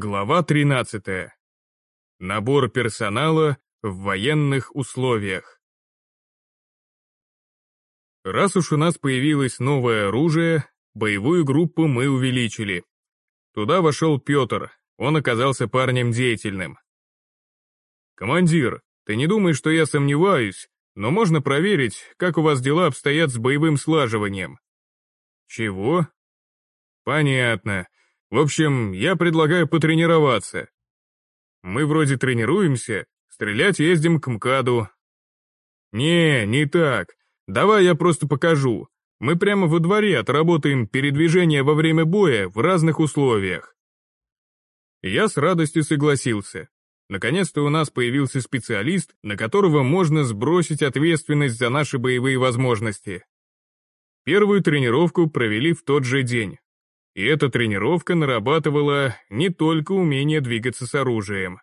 Глава 13. Набор персонала в военных условиях. Раз уж у нас появилось новое оружие, боевую группу мы увеличили. Туда вошел Петр, он оказался парнем деятельным. «Командир, ты не думай, что я сомневаюсь, но можно проверить, как у вас дела обстоят с боевым слаживанием». «Чего?» «Понятно. В общем, я предлагаю потренироваться. Мы вроде тренируемся, стрелять ездим к МКАДу. Не, не так. Давай я просто покажу. Мы прямо во дворе отработаем передвижение во время боя в разных условиях. Я с радостью согласился. Наконец-то у нас появился специалист, на которого можно сбросить ответственность за наши боевые возможности. Первую тренировку провели в тот же день. И эта тренировка нарабатывала не только умение двигаться с оружием.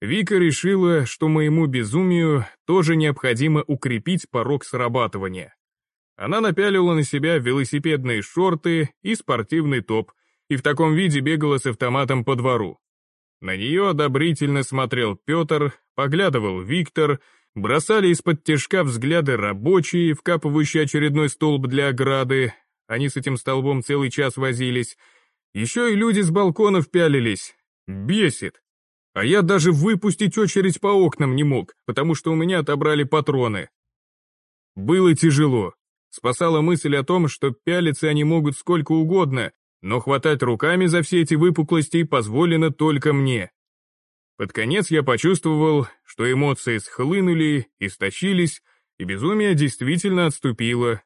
Вика решила, что моему безумию тоже необходимо укрепить порог срабатывания. Она напялила на себя велосипедные шорты и спортивный топ, и в таком виде бегала с автоматом по двору. На нее одобрительно смотрел Петр, поглядывал Виктор, бросали из-под тяжка взгляды рабочие, вкапывающие очередной столб для ограды, они с этим столбом целый час возились. Еще и люди с балконов пялились. Бесит. А я даже выпустить очередь по окнам не мог, потому что у меня отобрали патроны. Было тяжело. Спасала мысль о том, что пялиться они могут сколько угодно, но хватать руками за все эти выпуклости позволено только мне. Под конец я почувствовал, что эмоции схлынули, истощились, и безумие действительно отступило.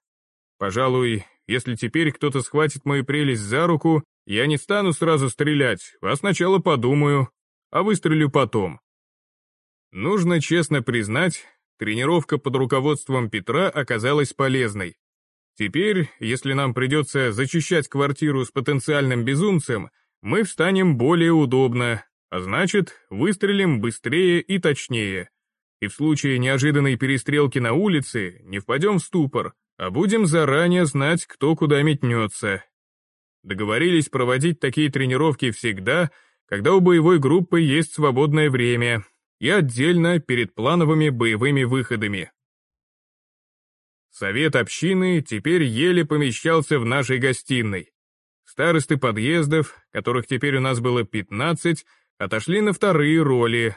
Пожалуй, если теперь кто-то схватит мою прелесть за руку, я не стану сразу стрелять, а сначала подумаю, а выстрелю потом. Нужно честно признать, тренировка под руководством Петра оказалась полезной. Теперь, если нам придется зачищать квартиру с потенциальным безумцем, мы встанем более удобно, а значит, выстрелим быстрее и точнее. И в случае неожиданной перестрелки на улице не впадем в ступор, а будем заранее знать, кто куда метнется. Договорились проводить такие тренировки всегда, когда у боевой группы есть свободное время, и отдельно перед плановыми боевыми выходами. Совет общины теперь еле помещался в нашей гостиной. Старосты подъездов, которых теперь у нас было 15, отошли на вторые роли.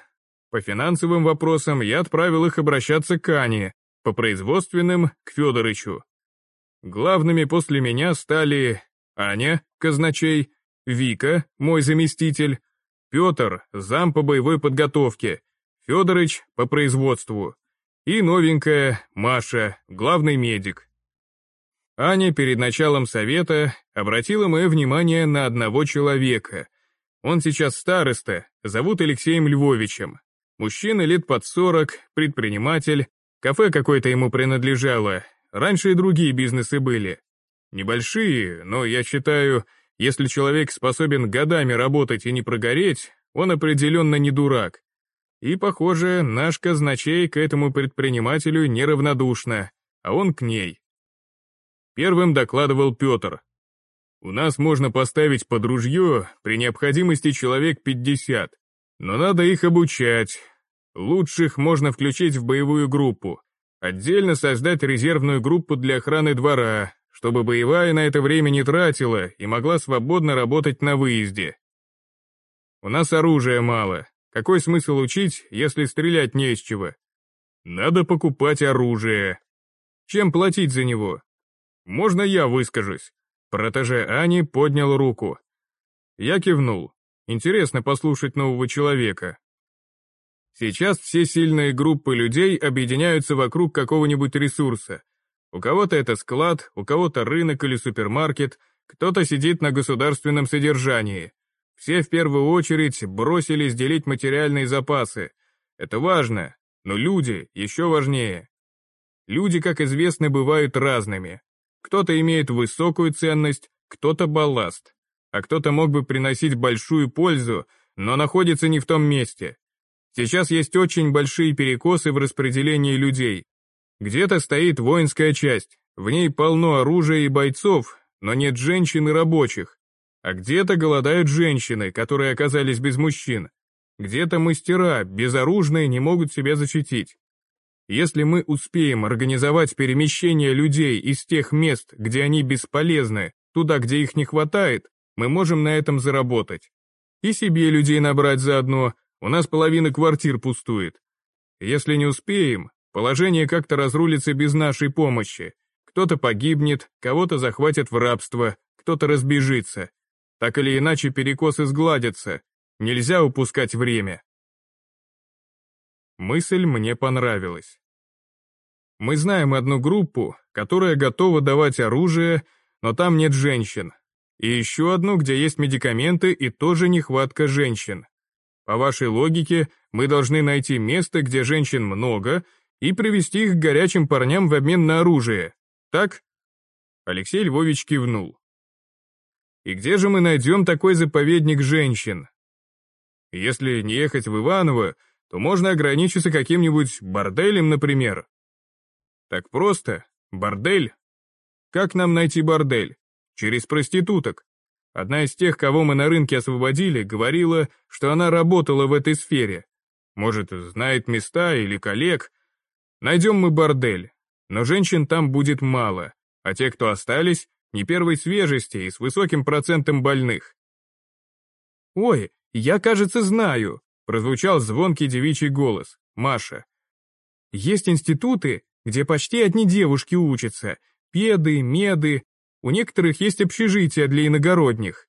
По финансовым вопросам я отправил их обращаться к Ане, по производственным — к Федорычу. Главными после меня стали Аня, казначей, Вика, мой заместитель, Петр, зам по боевой подготовке, Федорыч по производству и новенькая Маша, главный медик. Аня перед началом совета обратила мое внимание на одного человека. Он сейчас староста, зовут Алексеем Львовичем. Мужчина лет под сорок, предприниматель, Кафе какое-то ему принадлежало, раньше и другие бизнесы были. Небольшие, но я считаю, если человек способен годами работать и не прогореть, он определенно не дурак. И, похоже, наш казначей к этому предпринимателю неравнодушна, а он к ней. Первым докладывал Петр. У нас можно поставить под ружье при необходимости человек 50, но надо их обучать, Лучших можно включить в боевую группу. Отдельно создать резервную группу для охраны двора, чтобы боевая на это время не тратила и могла свободно работать на выезде. У нас оружия мало. Какой смысл учить, если стрелять не из чего? Надо покупать оружие. Чем платить за него? Можно я выскажусь? Протеже Ани поднял руку. Я кивнул. Интересно послушать нового человека. Сейчас все сильные группы людей объединяются вокруг какого-нибудь ресурса. У кого-то это склад, у кого-то рынок или супермаркет, кто-то сидит на государственном содержании. Все в первую очередь бросились делить материальные запасы. Это важно, но люди еще важнее. Люди, как известно, бывают разными. Кто-то имеет высокую ценность, кто-то балласт, а кто-то мог бы приносить большую пользу, но находится не в том месте. Сейчас есть очень большие перекосы в распределении людей. Где-то стоит воинская часть, в ней полно оружия и бойцов, но нет женщин и рабочих. А где-то голодают женщины, которые оказались без мужчин. Где-то мастера, безоружные, не могут себя защитить. Если мы успеем организовать перемещение людей из тех мест, где они бесполезны, туда, где их не хватает, мы можем на этом заработать. И себе людей набрать заодно, у нас половина квартир пустует. Если не успеем, положение как-то разрулится без нашей помощи. Кто-то погибнет, кого-то захватят в рабство, кто-то разбежится. Так или иначе перекосы сгладятся. Нельзя упускать время. Мысль мне понравилась. Мы знаем одну группу, которая готова давать оружие, но там нет женщин. И еще одну, где есть медикаменты и тоже нехватка женщин. По вашей логике, мы должны найти место, где женщин много, и привести их к горячим парням в обмен на оружие. Так? Алексей Львович кивнул. И где же мы найдем такой заповедник женщин? Если не ехать в Иваново, то можно ограничиться каким-нибудь борделем, например. Так просто, бордель. Как нам найти бордель? Через проституток. Одна из тех, кого мы на рынке освободили, говорила, что она работала в этой сфере. Может, знает места или коллег. Найдем мы бордель. Но женщин там будет мало, а те, кто остались, не первой свежести и с высоким процентом больных. «Ой, я, кажется, знаю», — прозвучал звонкий девичий голос, Маша. «Есть институты, где почти одни девушки учатся, педы, меды, у некоторых есть общежития для иногородних».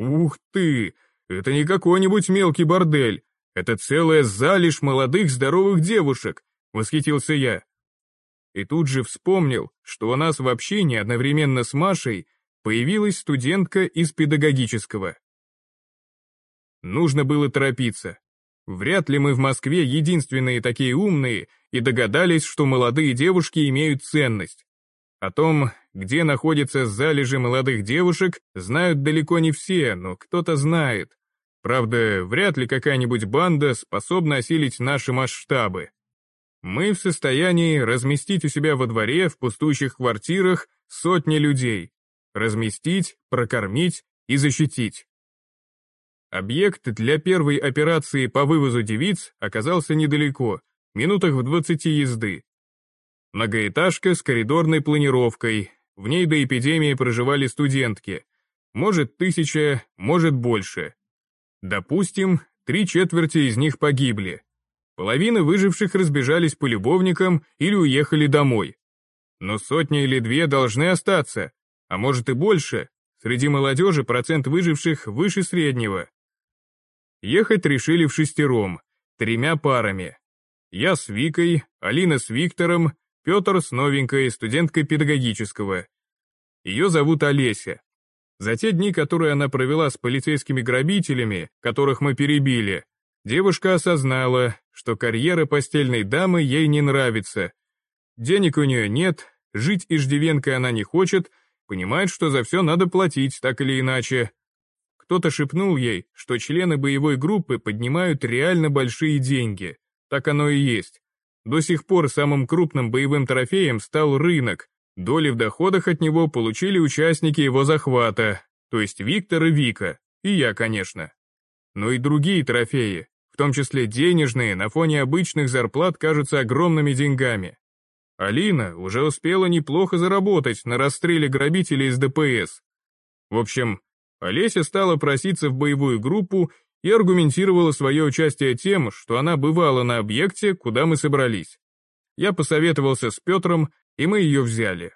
«Ух ты, это не какой-нибудь мелкий бордель, это целая залежь молодых здоровых девушек», — восхитился я. И тут же вспомнил, что у нас в общении одновременно с Машей появилась студентка из педагогического. Нужно было торопиться. Вряд ли мы в Москве единственные такие умные и догадались, что молодые девушки имеют ценность. О том, где находятся залежи молодых девушек, знают далеко не все, но кто-то знает. Правда, вряд ли какая-нибудь банда способна осилить наши масштабы. Мы в состоянии разместить у себя во дворе в пустующих квартирах сотни людей. Разместить, прокормить и защитить. Объект для первой операции по вывозу девиц оказался недалеко, минутах в 20 езды. Многоэтажка с коридорной планировкой, в ней до эпидемии проживали студентки. Может тысяча, может больше. Допустим, три четверти из них погибли. Половина выживших разбежались по любовникам или уехали домой. Но сотни или две должны остаться, а может и больше. Среди молодежи процент выживших выше среднего. Ехать решили в шестером, тремя парами. Я с Викой, Алина с Виктором, Петр с новенькой, студенткой педагогического. Ее зовут Олеся. За те дни, которые она провела с полицейскими грабителями, которых мы перебили, девушка осознала, что карьера постельной дамы ей не нравится. Денег у нее нет, жить иждивенкой она не хочет, понимает, что за все надо платить, так или иначе. Кто-то шепнул ей, что члены боевой группы поднимают реально большие деньги. Так оно и есть. До сих пор самым крупным боевым трофеем стал рынок. Доли в доходах от него получили участники его захвата, то есть Виктор и Вика, и я, конечно. Но и другие трофеи, в том числе денежные, на фоне обычных зарплат кажутся огромными деньгами. Алина уже успела неплохо заработать на расстреле грабителей из ДПС. В общем, Олеся стала проситься в боевую группу и аргументировала свое участие тем, что она бывала на объекте, куда мы собрались. Я посоветовался с Петром, и мы ее взяли.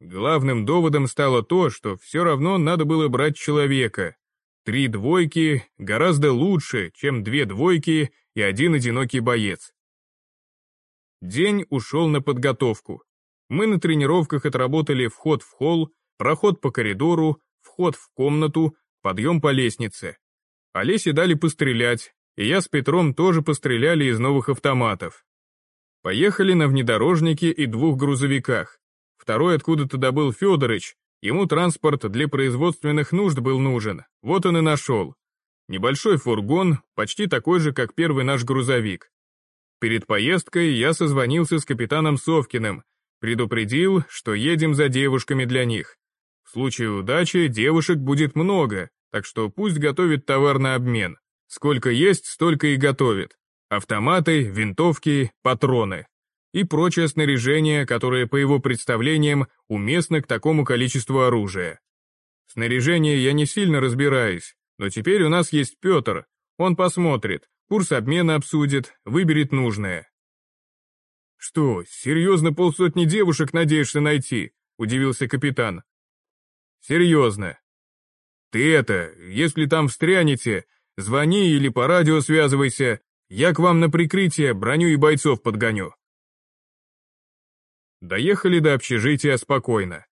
Главным доводом стало то, что все равно надо было брать человека, Три двойки гораздо лучше, чем две двойки и один одинокий боец. День ушел на подготовку. Мы на тренировках отработали вход в холл, проход по коридору, вход в комнату, подъем по лестнице. Олесе дали пострелять, и я с Петром тоже постреляли из новых автоматов. Поехали на внедорожнике и двух грузовиках. Второй откуда-то добыл Федорыч, Ему транспорт для производственных нужд был нужен, вот он и нашел. Небольшой фургон, почти такой же, как первый наш грузовик. Перед поездкой я созвонился с капитаном Совкиным, предупредил, что едем за девушками для них. В случае удачи девушек будет много, так что пусть готовит товар на обмен. Сколько есть, столько и готовит. Автоматы, винтовки, патроны. И прочее снаряжение, которое, по его представлениям, уместно к такому количеству оружия. В снаряжении я не сильно разбираюсь, но теперь у нас есть Петр. Он посмотрит, курс обмена обсудит, выберет нужное. «Что, серьезно полсотни девушек надеешься найти?» — удивился капитан. «Серьезно. Ты это, если там встрянете, звони или по радио связывайся, я к вам на прикрытие броню и бойцов подгоню». Доехали до общежития спокойно.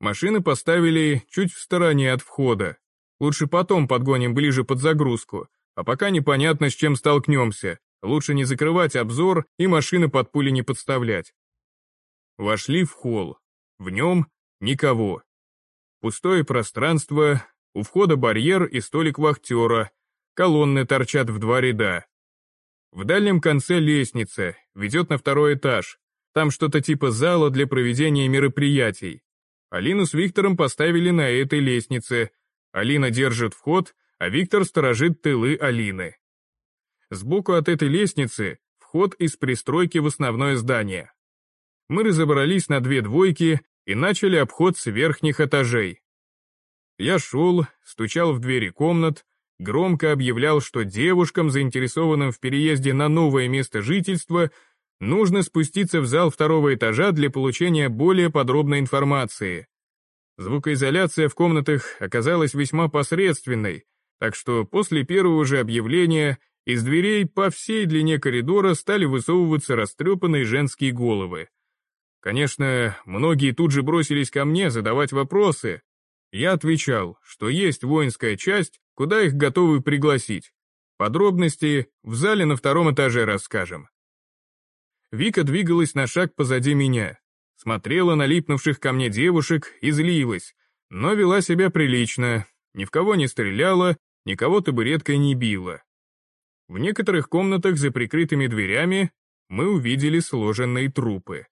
Машины поставили чуть в стороне от входа. Лучше потом подгоним ближе под загрузку, а пока непонятно, с чем столкнемся. Лучше не закрывать обзор и машины под пули не подставлять. Вошли в холл. В нем никого. Пустое пространство, у входа барьер и столик вахтера, колонны торчат в два ряда. В дальнем конце лестница, ведет на второй этаж. Там что-то типа зала для проведения мероприятий. Алину с Виктором поставили на этой лестнице. Алина держит вход, а Виктор сторожит тылы Алины. Сбоку от этой лестницы вход из пристройки в основное здание. Мы разобрались на две двойки и начали обход с верхних этажей. Я шел, стучал в двери комнат, громко объявлял, что девушкам, заинтересованным в переезде на новое место жительства, нужно спуститься в зал второго этажа для получения более подробной информации. Звукоизоляция в комнатах оказалась весьма посредственной, так что после первого же объявления из дверей по всей длине коридора стали высовываться растрепанные женские головы. Конечно, многие тут же бросились ко мне задавать вопросы. Я отвечал, что есть воинская часть, куда их готовы пригласить. Подробности в зале на втором этаже расскажем. Вика двигалась на шаг позади меня, смотрела на липнувших ко мне девушек и злилась, но вела себя прилично, ни в кого не стреляла, никого табуреткой не била. В некоторых комнатах за прикрытыми дверями мы увидели сложенные трупы.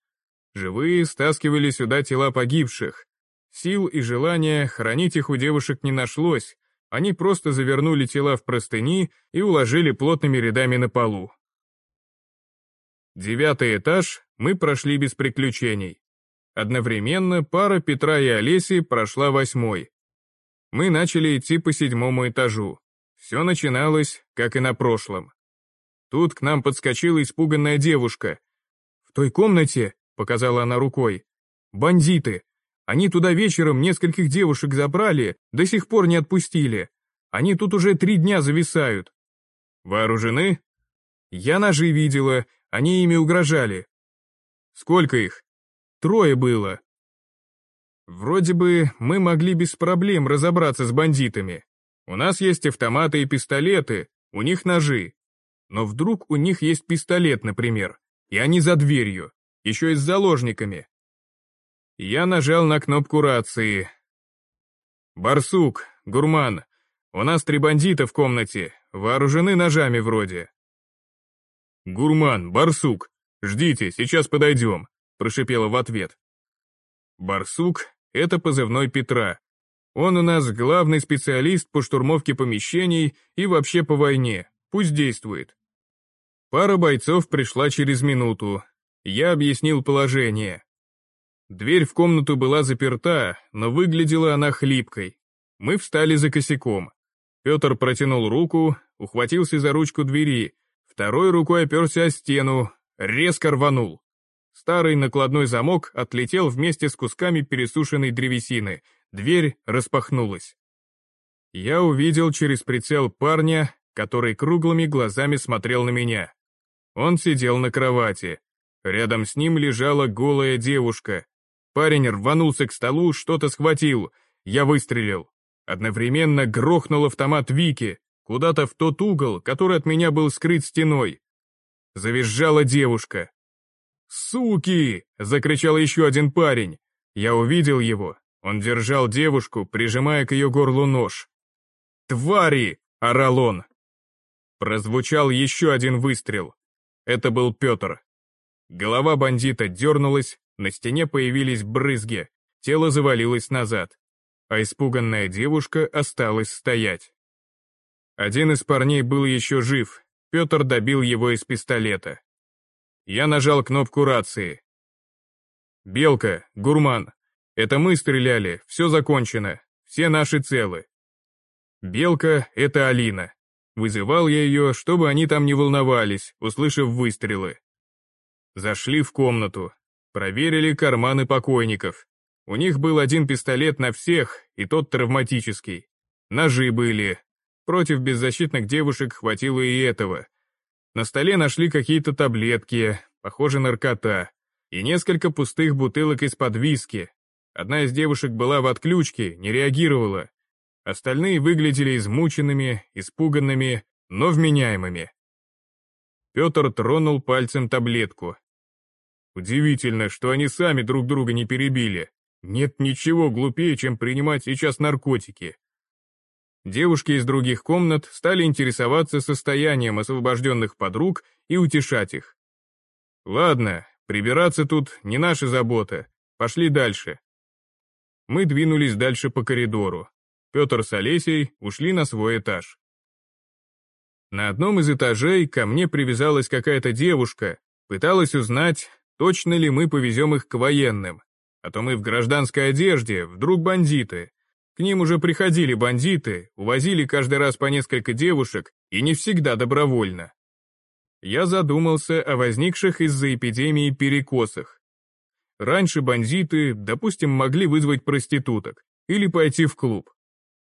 Живые стаскивали сюда тела погибших. Сил и желания хранить их у девушек не нашлось, они просто завернули тела в простыни и уложили плотными рядами на полу. Девятый этаж мы прошли без приключений. Одновременно пара Петра и Олеси прошла восьмой. Мы начали идти по седьмому этажу. Все начиналось, как и на прошлом. Тут к нам подскочила испуганная девушка. «В той комнате», — показала она рукой, — «бандиты. Они туда вечером нескольких девушек забрали, до сих пор не отпустили. Они тут уже три дня зависают». «Вооружены?» «Я ножи видела, они ими угрожали. Сколько их? Трое было. Вроде бы мы могли без проблем разобраться с бандитами. У нас есть автоматы и пистолеты, у них ножи. Но вдруг у них есть пистолет, например, и они за дверью, еще и с заложниками. Я нажал на кнопку рации. «Барсук, Гурман, у нас три бандита в комнате, вооружены ножами вроде. «Гурман, барсук, ждите, сейчас подойдем», — прошипела в ответ. Барсук — это позывной Петра. Он у нас главный специалист по штурмовке помещений и вообще по войне, пусть действует. Пара бойцов пришла через минуту. Я объяснил положение. Дверь в комнату была заперта, но выглядела она хлипкой. Мы встали за косяком. Петр протянул руку, ухватился за ручку двери, Второй рукой оперся о стену, резко рванул. Старый накладной замок отлетел вместе с кусками пересушенной древесины, дверь распахнулась. Я увидел через прицел парня, который круглыми глазами смотрел на меня. Он сидел на кровати. Рядом с ним лежала голая девушка. Парень рванулся к столу, что-то схватил. Я выстрелил. Одновременно грохнул автомат Вики куда-то в тот угол, который от меня был скрыт стеной. Завизжала девушка. «Суки!» — закричал еще один парень. Я увидел его. Он держал девушку, прижимая к ее горлу нож. «Твари!» — орал он. Прозвучал еще один выстрел. Это был Петр. Голова бандита дернулась, на стене появились брызги, тело завалилось назад. а испуганная девушка осталась стоять. Один из парней был еще жив, Петр добил его из пистолета. Я нажал кнопку рации. «Белка, гурман, это мы стреляли, все закончено, все наши целы». Белка — это Алина. Вызывал я ее, чтобы они там не волновались, услышав выстрелы. Зашли в комнату, проверили карманы покойников. У них был один пистолет на всех, и тот травматический. Ножи были. Против беззащитных девушек хватило и этого. На столе нашли какие-то таблетки, похоже, наркота, и несколько пустых бутылок из-под виски. Одна из девушек была в отключке, не реагировала. Остальные выглядели измученными, испуганными, но вменяемыми. Петр тронул пальцем таблетку. Удивительно, что они сами друг друга не перебили. Нет ничего глупее, чем принимать сейчас наркотики. Девушки из других комнат стали интересоваться состоянием освобожденных подруг и утешать их. Ладно, прибираться тут не наша забота, пошли дальше. Мы двинулись дальше по коридору. Петр с Олесей ушли на свой этаж. На одном из этажей ко мне привязалась какая-то девушка, пыталась узнать, точно ли мы повезем их к военным. А то мы в гражданской одежде, вдруг бандиты. К ним уже приходили бандиты, увозили каждый раз по несколько девушек, и не всегда добровольно. Я задумался о возникших из-за эпидемии перекосах. Раньше бандиты, допустим, могли вызвать проституток или пойти в клуб.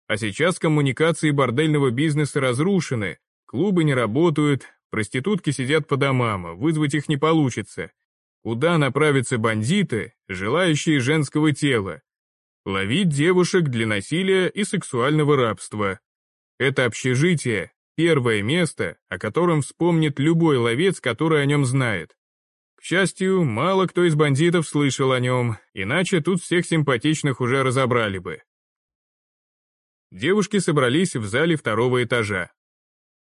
А сейчас коммуникации бордельного бизнеса разрушены, клубы не работают, проститутки сидят по домам, вызвать их не получится, Куда направятся бандиты, желающие женского тела? Ловить девушек для насилия и сексуального рабства. Это общежитие, первое место, о котором вспомнит любой ловец, который о нем знает. К счастью, мало кто из бандитов слышал о нем, иначе тут всех симпатичных уже разобрали бы. Девушки собрались в зале второго этажа.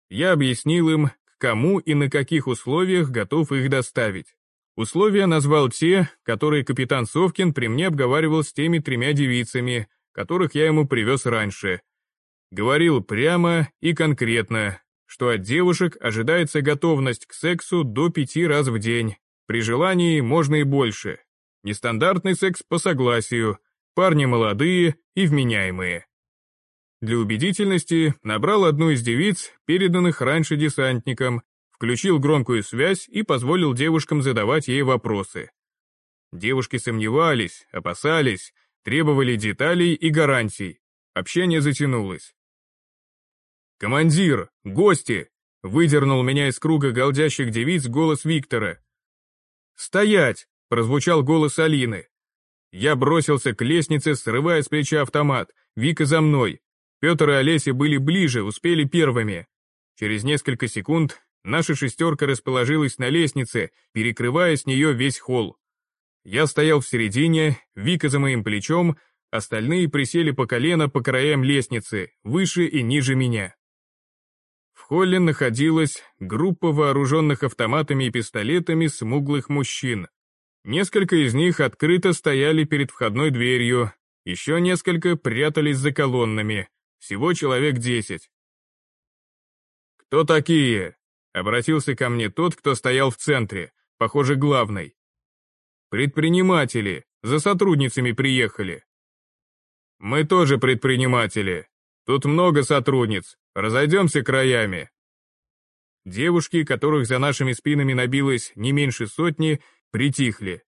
Я объяснил им, к кому и на каких условиях готов их доставить. Условия назвал те, которые капитан Совкин при мне обговаривал с теми тремя девицами, которых я ему привез раньше. Говорил прямо и конкретно, что от девушек ожидается готовность к сексу до пяти раз в день, при желании можно и больше. Нестандартный секс по согласию, парни молодые и вменяемые. Для убедительности набрал одну из девиц, переданных раньше десантникам, включил громкую связь и позволил девушкам задавать ей вопросы. Девушки сомневались, опасались, требовали деталей и гарантий. Общение затянулось. «Командир! Гости!» — выдернул меня из круга голдящих девиц голос Виктора. «Стоять!» — прозвучал голос Алины. Я бросился к лестнице, срывая с плеча автомат. Вика за мной. Петр и Олеся были ближе, успели первыми. Через несколько секунд Наша шестерка расположилась на лестнице, перекрывая с нее весь холл. Я стоял в середине, Вика за моим плечом, остальные присели по колено по краям лестницы, выше и ниже меня. В холле находилась группа вооруженных автоматами и пистолетами смуглых мужчин. Несколько из них открыто стояли перед входной дверью, еще несколько прятались за колоннами, всего человек десять. «Кто такие?» Обратился ко мне тот, кто стоял в центре, похоже, главный. Предприниматели, за сотрудницами приехали. Мы тоже предприниматели. Тут много сотрудниц, разойдемся краями. Девушки, которых за нашими спинами набилось не меньше сотни, притихли.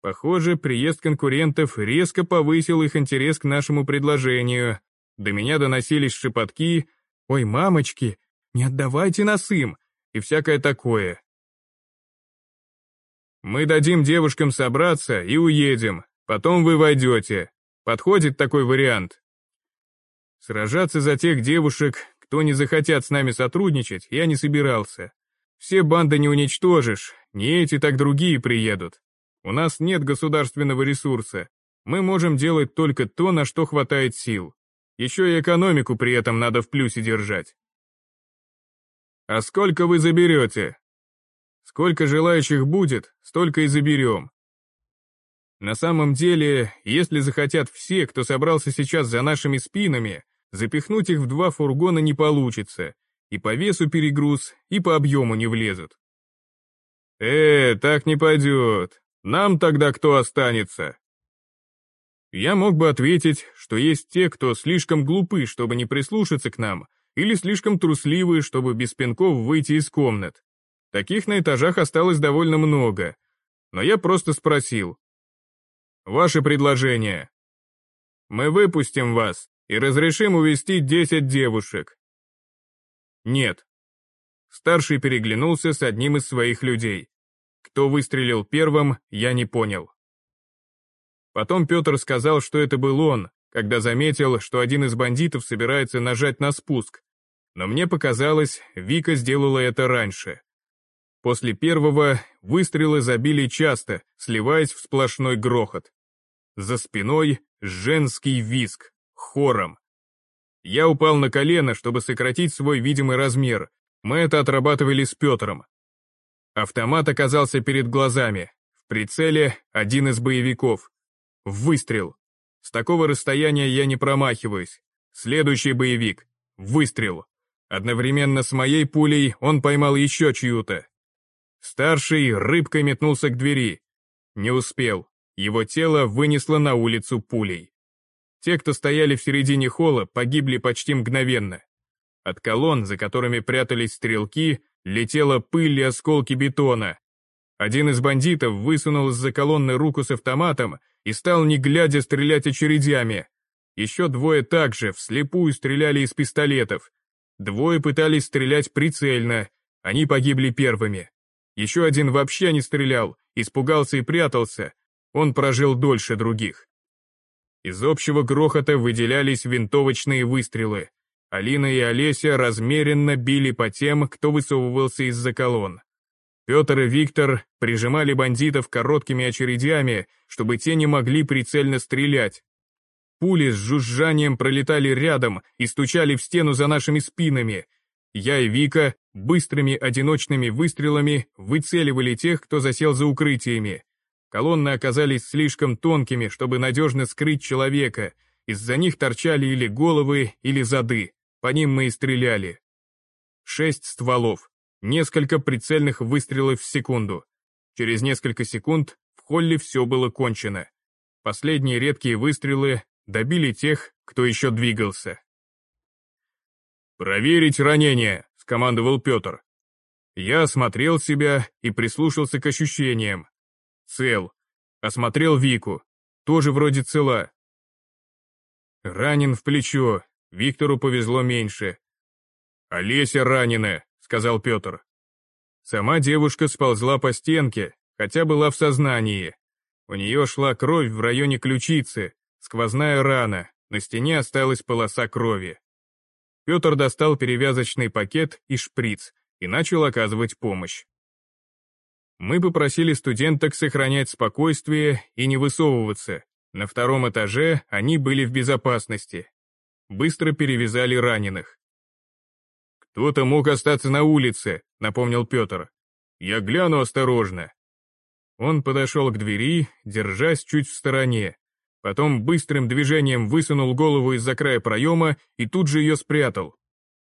Похоже, приезд конкурентов резко повысил их интерес к нашему предложению. До меня доносились шепотки «Ой, мамочки, не отдавайте нас им, и всякое такое. Мы дадим девушкам собраться и уедем, потом вы войдете. Подходит такой вариант? Сражаться за тех девушек, кто не захотят с нами сотрудничать, я не собирался. Все банды не уничтожишь, не эти, так другие приедут. У нас нет государственного ресурса. Мы можем делать только то, на что хватает сил. Еще и экономику при этом надо в плюсе держать. «А сколько вы заберете?» «Сколько желающих будет, столько и заберем». На самом деле, если захотят все, кто собрался сейчас за нашими спинами, запихнуть их в два фургона не получится, и по весу перегруз, и по объему не влезут. «Э, так не пойдет. Нам тогда кто останется?» Я мог бы ответить, что есть те, кто слишком глупы, чтобы не прислушаться к нам, или слишком трусливы, чтобы без пинков выйти из комнат. Таких на этажах осталось довольно много. Но я просто спросил. «Ваше предложение?» «Мы выпустим вас и разрешим увести 10 девушек». «Нет». Старший переглянулся с одним из своих людей. Кто выстрелил первым, я не понял. Потом Петр сказал, что это был он, когда заметил, что один из бандитов собирается нажать на спуск. Но мне показалось, Вика сделала это раньше. После первого выстрелы забили часто, сливаясь в сплошной грохот. За спиной женский виск, хором. Я упал на колено, чтобы сократить свой видимый размер. Мы это отрабатывали с Петром. Автомат оказался перед глазами. В прицеле один из боевиков. Выстрел. С такого расстояния я не промахиваюсь. Следующий боевик. Выстрел. Одновременно с моей пулей он поймал еще чью-то. Старший рыбкой метнулся к двери. Не успел. Его тело вынесло на улицу пулей. Те, кто стояли в середине холла, погибли почти мгновенно. От колонн, за которыми прятались стрелки, летела пыль и осколки бетона. Один из бандитов высунул из-за колонны руку с автоматом и стал не глядя стрелять очередями. Еще двое также вслепую стреляли из пистолетов. Двое пытались стрелять прицельно, они погибли первыми. Еще один вообще не стрелял, испугался и прятался, он прожил дольше других. Из общего грохота выделялись винтовочные выстрелы. Алина и Олеся размеренно били по тем, кто высовывался из-за колонн. Петр и Виктор прижимали бандитов короткими очередями, чтобы те не могли прицельно стрелять. Пули с жужжанием пролетали рядом и стучали в стену за нашими спинами. Я и Вика быстрыми одиночными выстрелами выцеливали тех, кто засел за укрытиями. Колонны оказались слишком тонкими, чтобы надежно скрыть человека. Из-за них торчали или головы, или зады. По ним мы и стреляли. Шесть стволов. Несколько прицельных выстрелов в секунду. Через несколько секунд в холле все было кончено. Последние редкие выстрелы добили тех, кто еще двигался. «Проверить ранение», — скомандовал Петр. Я осмотрел себя и прислушался к ощущениям. Цел. Осмотрел Вику. Тоже вроде цела. Ранен в плечо. Виктору повезло меньше. «Олеся ранена», сказал Петр. Сама девушка сползла по стенке, хотя была в сознании. У нее шла кровь в районе ключицы, сквозная рана, на стене осталась полоса крови. Петр достал перевязочный пакет и шприц и начал оказывать помощь. Мы попросили студенток сохранять спокойствие и не высовываться. На втором этаже они были в безопасности. Быстро перевязали раненых. «Кто-то мог остаться на улице», — напомнил Петр. «Я гляну осторожно». Он подошел к двери, держась чуть в стороне. Потом быстрым движением высунул голову из-за края проема и тут же ее спрятал.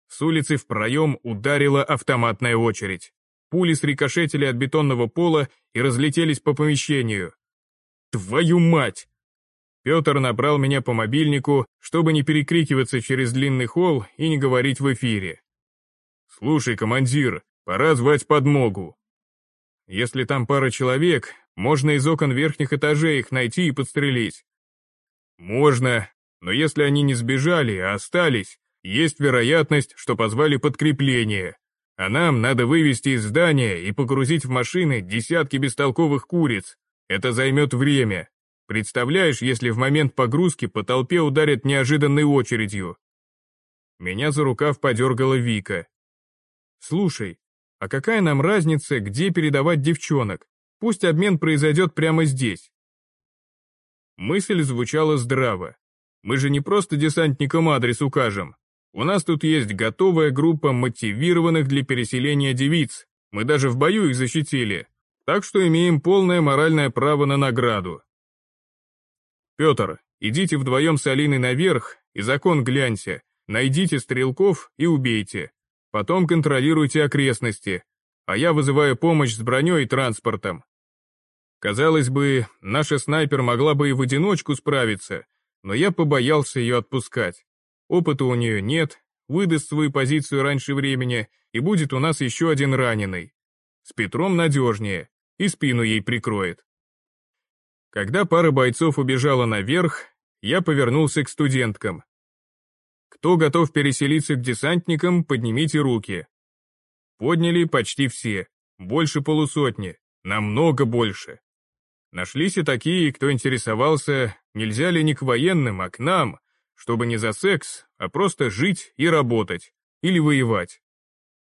С улицы в проем ударила автоматная очередь. Пули срикошетили от бетонного пола и разлетелись по помещению. «Твою мать!» Петр набрал меня по мобильнику, чтобы не перекрикиваться через длинный холл и не говорить в эфире. «Слушай, командир, пора звать подмогу. Если там пара человек, можно из окон верхних этажей их найти и подстрелить». «Можно, но если они не сбежали, а остались, есть вероятность, что позвали подкрепление. А нам надо вывести из здания и погрузить в машины десятки бестолковых куриц. Это займет время. Представляешь, если в момент погрузки по толпе ударят неожиданной очередью?» Меня за рукав подергала Вика. Слушай, а какая нам разница, где передавать девчонок? Пусть обмен произойдет прямо здесь. Мысль звучала здраво. Мы же не просто десантникам адрес укажем. У нас тут есть готовая группа мотивированных для переселения девиц. Мы даже в бою их защитили. Так что имеем полное моральное право на награду. Петр, идите вдвоем с Алиной наверх и закон гляньте, найдите стрелков и убейте. Потом контролируйте окрестности, а я вызываю помощь с броней и транспортом. Казалось бы, наша снайпер могла бы и в одиночку справиться, но я побоялся ее отпускать. Опыта у нее нет, выдаст свою позицию раньше времени, и будет у нас еще один раненый. С Петром надежнее, и спину ей прикроет. Когда пара бойцов убежала наверх, я повернулся к студенткам. Кто готов переселиться к десантникам, поднимите руки. Подняли почти все, больше полусотни, намного больше. Нашлись и такие, кто интересовался, нельзя ли не к военным, а к нам, чтобы не за секс, а просто жить и работать, или воевать.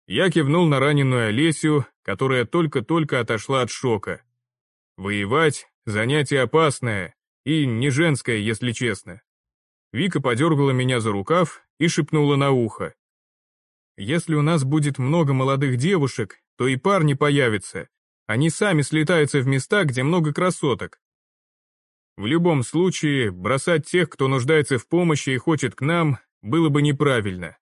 Я кивнул на раненую Олесю, которая только-только отошла от шока. Воевать — занятие опасное и не женское, если честно. Вика подергала меня за рукав и шепнула на ухо. «Если у нас будет много молодых девушек, то и парни появятся. Они сами слетаются в места, где много красоток. В любом случае, бросать тех, кто нуждается в помощи и хочет к нам, было бы неправильно.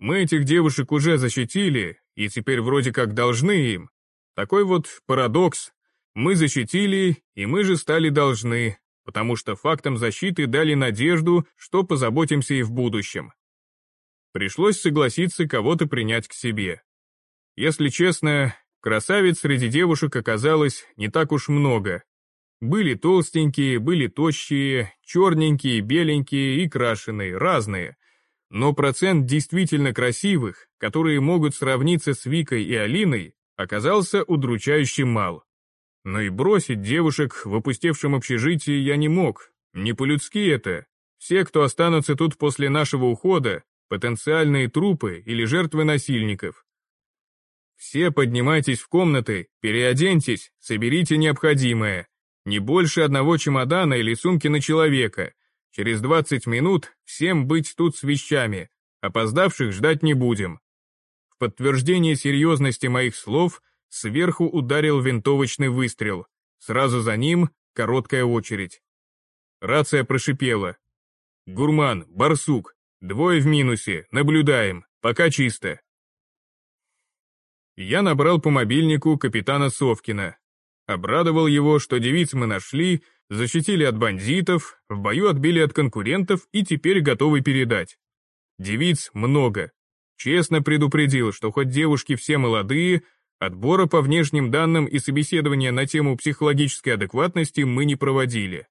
Мы этих девушек уже защитили, и теперь вроде как должны им. Такой вот парадокс. Мы защитили, и мы же стали должны, потому что фактом защиты дали надежду, что позаботимся и в будущем. Пришлось согласиться кого-то принять к себе. Если честно, красавиц среди девушек оказалось не так уж много. Были толстенькие, были тощие, черненькие, беленькие и крашеные, разные. Но процент действительно красивых, которые могут сравниться с Викой и Алиной, оказался удручающе мал. Но и бросить девушек в опустевшем общежитии я не мог. Не по-людски это. Все, кто останутся тут после нашего ухода, потенциальные трупы или жертвы насильников. Все поднимайтесь в комнаты, переоденьтесь, соберите необходимое. Не больше одного чемодана или сумки на человека. Через 20 минут всем быть тут с вещами. Опоздавших ждать не будем. В подтверждение серьезности моих слов Сверху ударил винтовочный выстрел. Сразу за ним короткая очередь. Рация прошипела. «Гурман, барсук, двое в минусе, наблюдаем, пока чисто». Я набрал по мобильнику капитана Совкина. Обрадовал его, что девиц мы нашли, защитили от бандитов, в бою отбили от конкурентов и теперь готовы передать. Девиц много. Честно предупредил, что хоть девушки все молодые, Отбора по внешним данным и собеседования на тему психологической адекватности мы не проводили.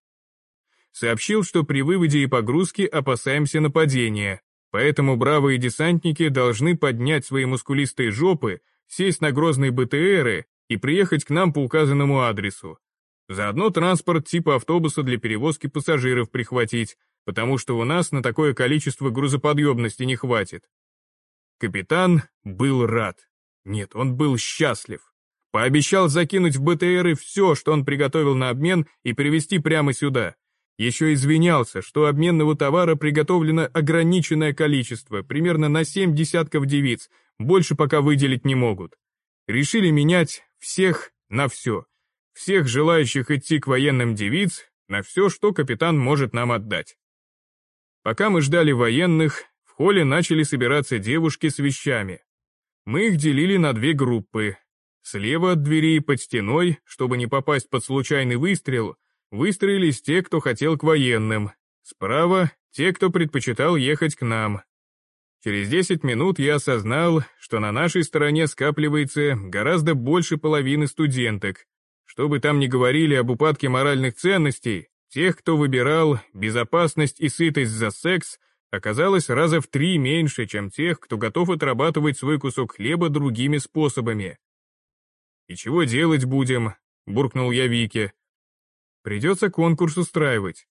Сообщил, что при выводе и погрузке опасаемся нападения, поэтому бравые десантники должны поднять свои мускулистые жопы, сесть на грозные БТРы и приехать к нам по указанному адресу. Заодно транспорт типа автобуса для перевозки пассажиров прихватить, потому что у нас на такое количество грузоподъемности не хватит. Капитан был рад. Нет, он был счастлив. Пообещал закинуть в БТРы все, что он приготовил на обмен, и привезти прямо сюда. Еще извинялся, что обменного товара приготовлено ограниченное количество, примерно на семь десятков девиц, больше пока выделить не могут. Решили менять всех на все. Всех желающих идти к военным девиц на все, что капитан может нам отдать. Пока мы ждали военных, в холле начали собираться девушки с вещами. Мы их делили на две группы. Слева от двери под стеной, чтобы не попасть под случайный выстрел, выстроились те, кто хотел к военным. Справа — те, кто предпочитал ехать к нам. Через 10 минут я осознал, что на нашей стороне скапливается гораздо больше половины студенток. Что бы там ни говорили об упадке моральных ценностей, тех, кто выбирал безопасность и сытость за секс, оказалось раза в три меньше, чем тех, кто готов отрабатывать свой кусок хлеба другими способами. «И чего делать будем?» — буркнул я Вике. «Придется конкурс устраивать.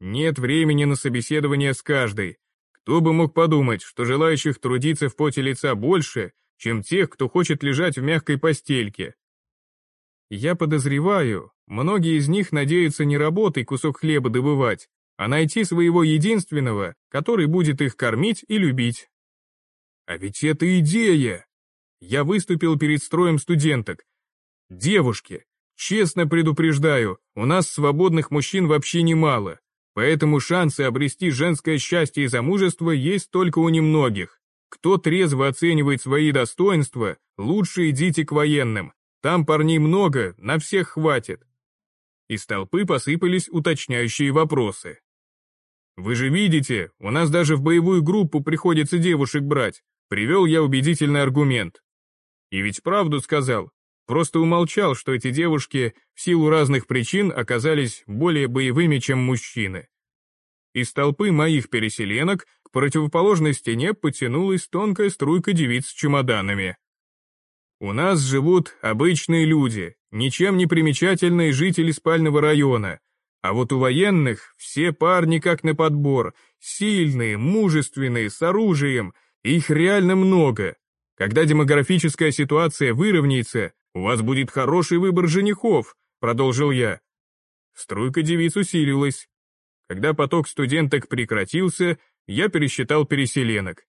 Нет времени на собеседование с каждой. Кто бы мог подумать, что желающих трудиться в поте лица больше, чем тех, кто хочет лежать в мягкой постельке. Я подозреваю, многие из них надеются не работой кусок хлеба добывать, а найти своего единственного, который будет их кормить и любить. А ведь это идея! Я выступил перед строем студенток. Девушки, Честно предупреждаю, у нас свободных мужчин вообще немало, поэтому шансы обрести женское счастье и замужество есть только у немногих. Кто трезво оценивает свои достоинства, лучше идите к военным. Там парней много, на всех хватит. Из толпы посыпались уточняющие вопросы. «Вы же видите, у нас даже в боевую группу приходится девушек брать», привел я убедительный аргумент. И ведь правду сказал, просто умолчал, что эти девушки в силу разных причин оказались более боевыми, чем мужчины. Из толпы моих переселенок к противоположной стене потянулась тонкая струйка девиц с чемоданами. У нас живут обычные люди, ничем не примечательные жители спального района, а вот у военных все парни как на подбор, сильные, мужественные, с оружием, их реально много. Когда демографическая ситуация выровняется, у вас будет хороший выбор женихов, продолжил я. Струйка девиц усилилась. Когда поток студенток прекратился, я пересчитал переселенок.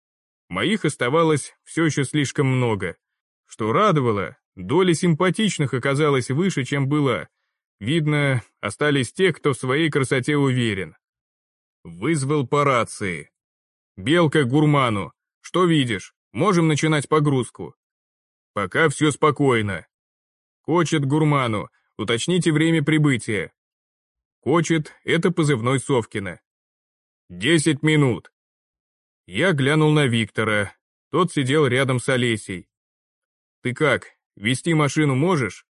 Моих оставалось все еще слишком много. Что радовало, доля симпатичных оказалась выше, чем была, Видно, остались те, кто в своей красоте уверен. Вызвал по рации. «Белка гурману. Что видишь? Можем начинать погрузку». «Пока все спокойно». «Кочет гурману. Уточните время прибытия». «Кочет» — это позывной Совкина. «Десять минут». Я глянул на Виктора. Тот сидел рядом с Олесей. «Ты как, вести машину можешь?»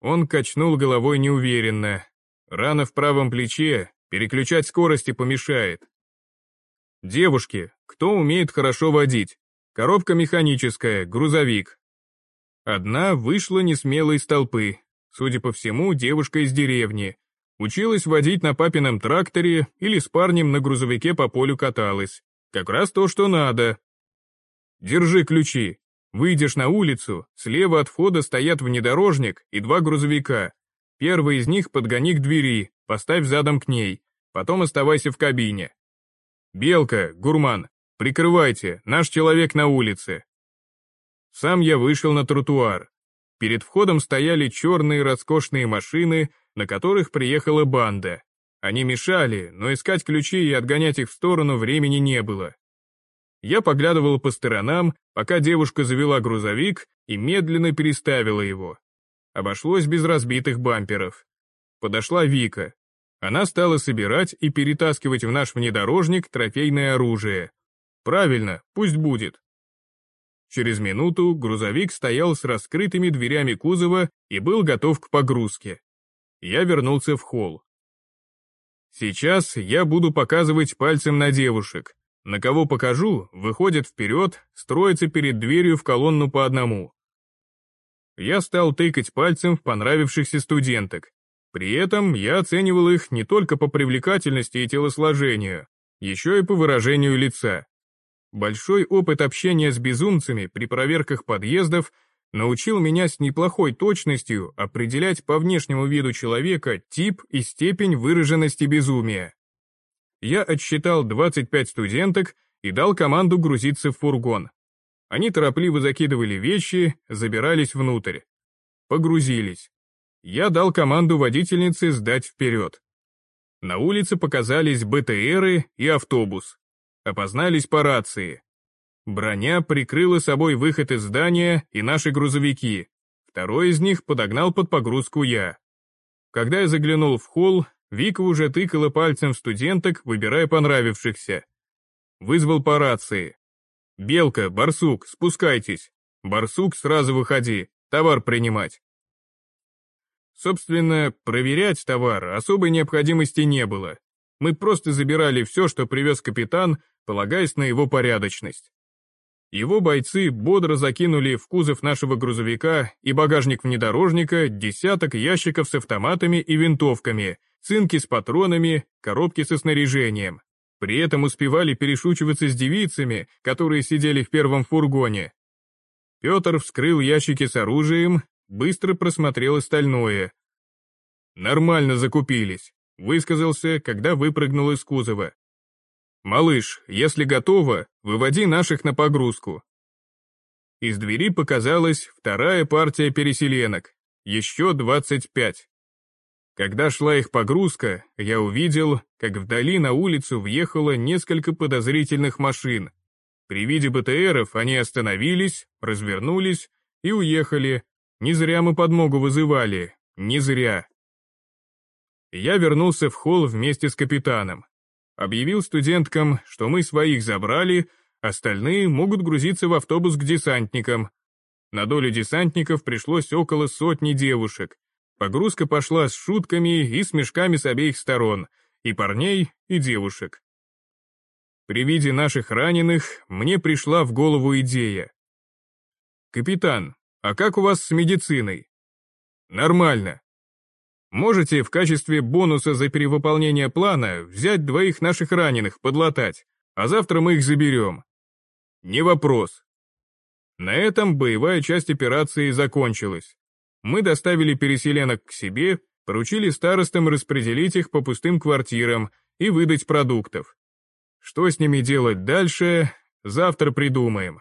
Он качнул головой неуверенно. Рана в правом плече, переключать скорости помешает. Девушки, кто умеет хорошо водить? Коробка механическая, грузовик. Одна вышла несмело из толпы. Судя по всему, девушка из деревни. Училась водить на папином тракторе или с парнем на грузовике по полю каталась. Как раз то, что надо. Держи ключи. Выйдешь на улицу, слева от входа стоят внедорожник и два грузовика. Первый из них подгони к двери, поставь задом к ней, потом оставайся в кабине. Белка, гурман, прикрывайте, наш человек на улице. Сам я вышел на тротуар. Перед входом стояли черные роскошные машины, на которых приехала банда. Они мешали, но искать ключи и отгонять их в сторону времени не было. Я поглядывал по сторонам, пока девушка завела грузовик и медленно переставила его. Обошлось без разбитых бамперов. Подошла Вика. Она стала собирать и перетаскивать в наш внедорожник трофейное оружие. Правильно, пусть будет. Через минуту грузовик стоял с раскрытыми дверями кузова и был готов к погрузке. Я вернулся в холл. Сейчас я буду показывать пальцем на девушек, на кого покажу, выходит вперед, строится перед дверью в колонну по одному. Я стал тыкать пальцем в понравившихся студенток. При этом я оценивал их не только по привлекательности и телосложению, еще и по выражению лица. Большой опыт общения с безумцами при проверках подъездов научил меня с неплохой точностью определять по внешнему виду человека тип и степень выраженности безумия я отсчитал 25 студенток и дал команду грузиться в фургон. Они торопливо закидывали вещи, забирались внутрь. Погрузились. Я дал команду водительнице сдать вперед. На улице показались БТРы и автобус. Опознались по рации. Броня прикрыла собой выход из здания и наши грузовики. Второй из них подогнал под погрузку я. Когда я заглянул в холл, Вика уже тыкала пальцем в студенток, выбирая понравившихся. Вызвал по рации. «Белка, барсук, спускайтесь. Барсук, сразу выходи, товар принимать». Собственно, проверять товар особой необходимости не было. Мы просто забирали все, что привез капитан, полагаясь на его порядочность. Его бойцы бодро закинули в кузов нашего грузовика и багажник внедорожника десяток ящиков с автоматами и винтовками, цинки с патронами, коробки со снаряжением. При этом успевали перешучиваться с девицами, которые сидели в первом фургоне. Петр вскрыл ящики с оружием, быстро просмотрел остальное. «Нормально закупились», — высказался, когда выпрыгнул из кузова. «Малыш, если готово, выводи наших на погрузку». Из двери показалась вторая партия переселенок. еще 25. Когда шла их погрузка, я увидел, как вдали на улицу въехало несколько подозрительных машин. При виде БТРов они остановились, развернулись и уехали. Не зря мы подмогу вызывали, не зря. Я вернулся в холл вместе с капитаном. Объявил студенткам, что мы своих забрали, остальные могут грузиться в автобус к десантникам. На долю десантников пришлось около сотни девушек, Погрузка пошла с шутками и смешками с обеих сторон, и парней, и девушек. При виде наших раненых мне пришла в голову идея. «Капитан, а как у вас с медициной?» «Нормально. Можете в качестве бонуса за перевыполнение плана взять двоих наших раненых, подлатать, а завтра мы их заберем». «Не вопрос». На этом боевая часть операции закончилась. Мы доставили переселенок к себе, поручили старостам распределить их по пустым квартирам и выдать продуктов. Что с ними делать дальше, завтра придумаем.